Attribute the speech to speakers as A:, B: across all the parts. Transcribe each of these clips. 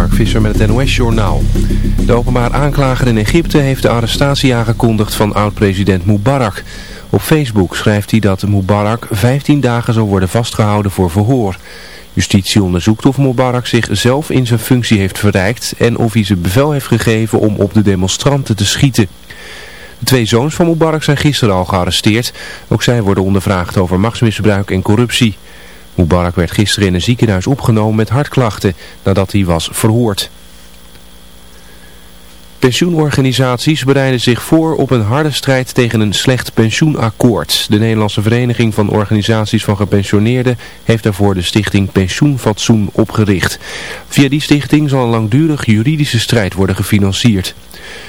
A: Met het NOS-journaal. De openbaar aanklager in Egypte heeft de arrestatie aangekondigd van oud-president Mubarak. Op Facebook schrijft hij dat Mubarak 15 dagen zal worden vastgehouden voor verhoor. Justitie onderzoekt of Mubarak zich zelf in zijn functie heeft verrijkt en of hij zijn bevel heeft gegeven om op de demonstranten te schieten. De twee zoons van Mubarak zijn gisteren al gearresteerd. Ook zij worden ondervraagd over machtsmisbruik en corruptie. Mubarak werd gisteren in een ziekenhuis opgenomen met hartklachten nadat hij was verhoord. Pensioenorganisaties bereiden zich voor op een harde strijd tegen een slecht pensioenakkoord. De Nederlandse Vereniging van Organisaties van Gepensioneerden heeft daarvoor de stichting Pensioenfatsoen opgericht. Via die stichting zal een langdurig juridische strijd worden gefinancierd.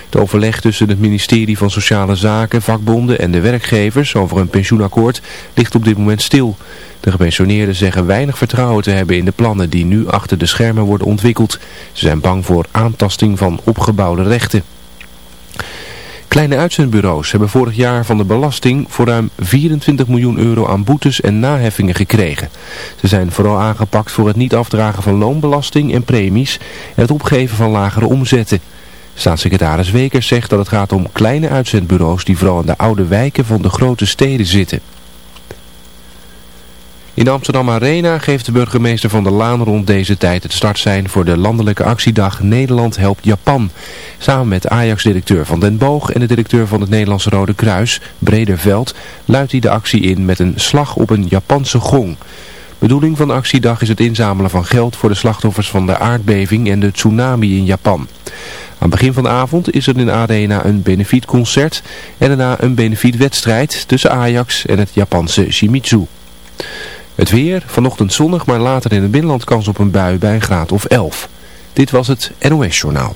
A: Het overleg tussen het ministerie van Sociale Zaken, vakbonden en de werkgevers over een pensioenakkoord ligt op dit moment stil. De gepensioneerden zeggen weinig vertrouwen te hebben in de plannen die nu achter de schermen worden ontwikkeld. Ze zijn bang voor aantasting van opgebouwde rechten. Kleine uitzendbureaus hebben vorig jaar van de belasting voor ruim 24 miljoen euro aan boetes en naheffingen gekregen. Ze zijn vooral aangepakt voor het niet afdragen van loonbelasting en premies en het opgeven van lagere omzetten. Staatssecretaris Wekers zegt dat het gaat om kleine uitzendbureaus die vooral in de oude wijken van de grote steden zitten. In de Amsterdam Arena geeft de burgemeester van de Laan rond deze tijd het startsein voor de landelijke actiedag Nederland helpt Japan. Samen met Ajax-directeur Van den Boog en de directeur van het Nederlandse Rode Kruis, Brederveld, luidt hij de actie in met een slag op een Japanse gong. Bedoeling van actiedag is het inzamelen van geld voor de slachtoffers van de aardbeving en de tsunami in Japan. Aan het begin van de avond is er in Arena een benefietconcert en daarna een benefietwedstrijd tussen Ajax en het Japanse Shimizu. Het weer, vanochtend zonnig, maar later in het binnenland kans op een bui bij een graad of 11. Dit was het NOS Journaal.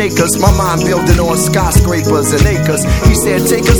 B: shakers. My mind building on skyscrapers and acres. He said, take us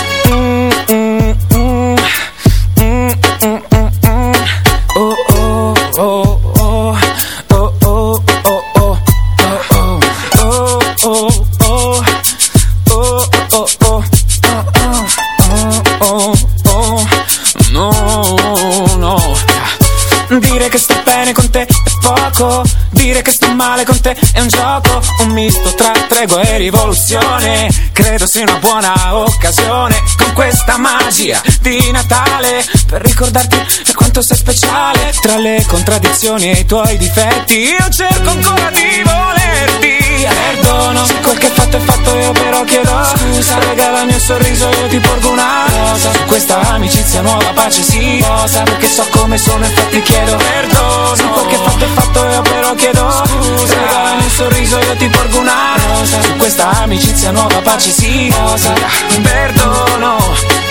C: quanto sei speciale. Tra le contraddizioni e i tuoi difetti Io cerco ancora di volerti. Perdono Se quel che fatto è fatto io però chiedo Scusa. Regalami un sorriso io ti porgo una rosa. Su questa amicizia nuova pace sì. Rosa. Perché so come sono infatti chiedo perdono. Se quel che fatto è fatto io però chiedo Scusa. Regalami un sorriso io ti porgo una rosa. Su questa amicizia nuova pace sì. Rosa. Perdono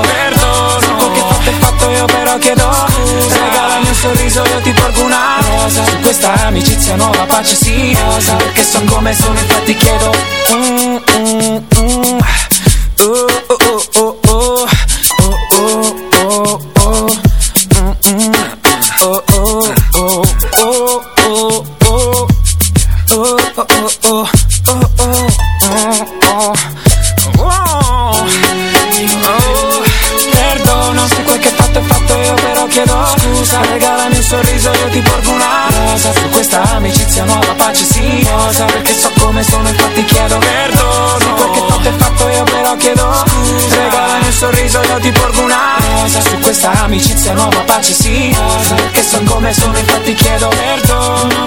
C: perdono Se quel che fatto è fatto io però chiedo Scusa regalami un sorriso io ti porgo una rosa Su questa amicizia nuova pace sì Rosa perché so come sono infatti chiedo mm, mm, mm. Oh, oh, oh, oh, oh. Oh, oh, sorriso io ti porgo una rosa. Su questa amicizia nuova pace sì rosa perché so come sono infatti chiedo perdono. Se quel che è fatto io però chiedo scusa. Regalami un sorriso io ti porgo una rosa. Su questa amicizia nuova pace sì rosa perché so come sono infatti chiedo perdono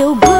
D: feel good.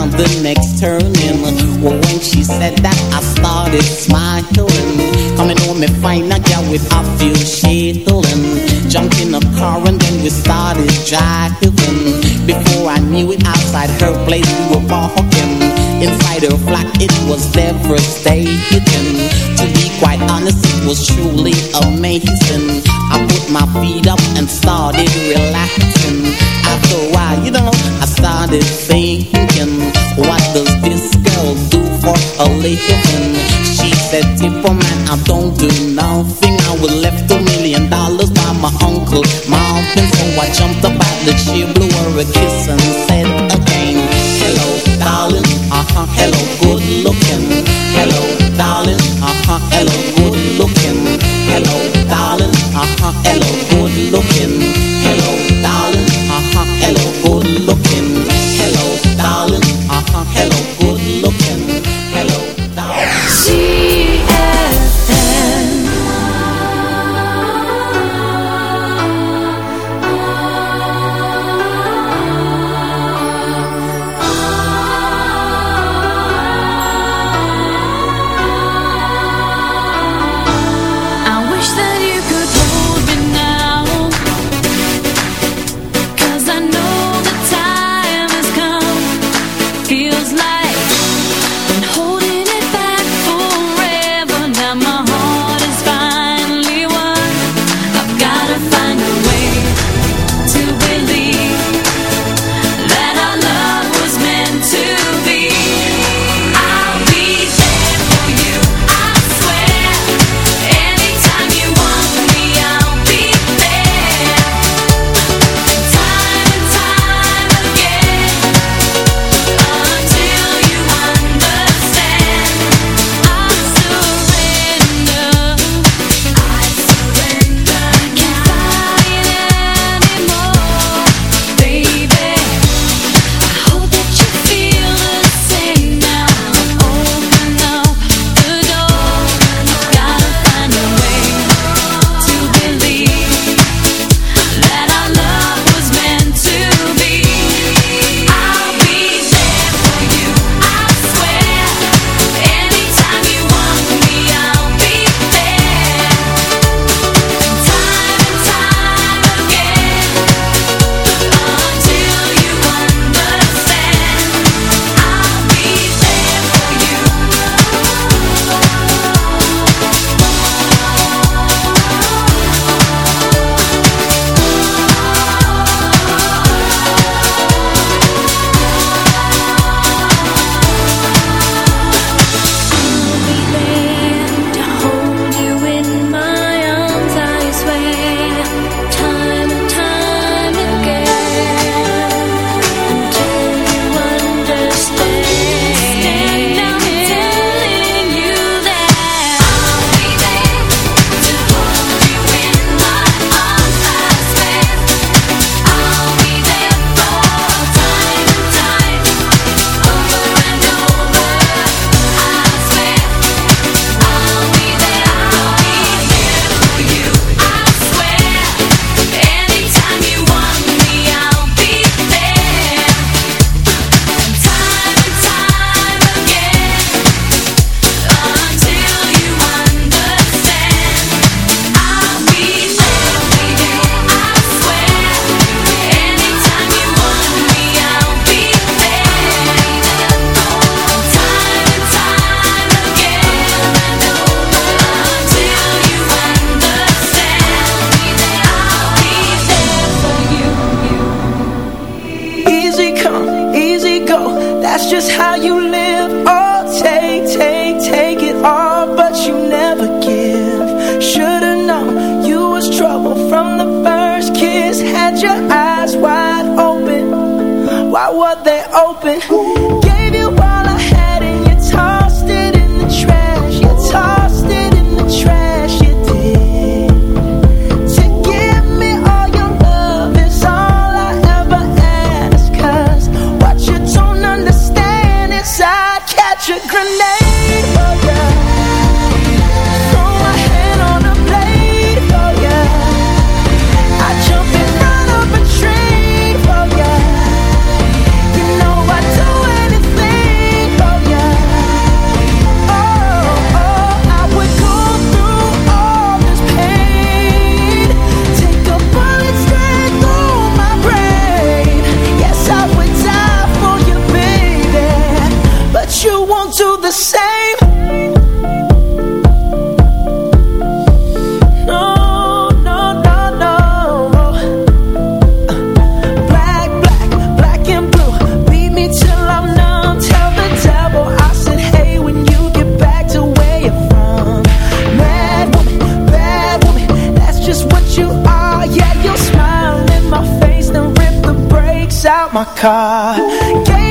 E: around the next turning. Uh, well, when she said that, I started smiling. Coming home and find a girl with I feel shading. Jumped in a car and then we started driving. Before I knew it, outside her place we were walking. Inside her flat, it was devastating. To be quite honest, it was truly amazing. I put my feet up and started relaxing after a you know, I started thinking, what does this girl do for a living? She said, Tipper I don't do nothing. I was left a million dollars by my uncle Marvin. So I jumped up at the she blew her a kiss and said again, Hello, darling, uh-huh, hello, good looking. Hello, darling, uh-huh, hello, good looking. Hello, darling, uh-huh, hello, good looking.
F: open. my car.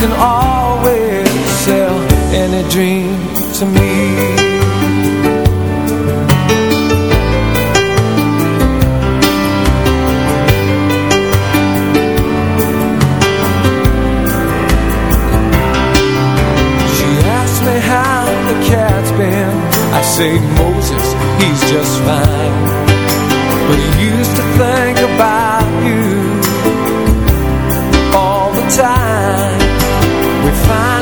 G: can always sell any dream to me. She me how the cat's been. I say Moses, he's just fine.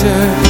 H: treasure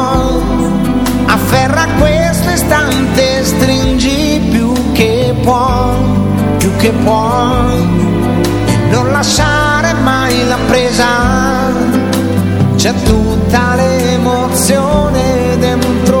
H: afferra questo istante, stringi più che puoi, più che puoi, non lasciare mai la presa, c'è tutta l'emozione dentro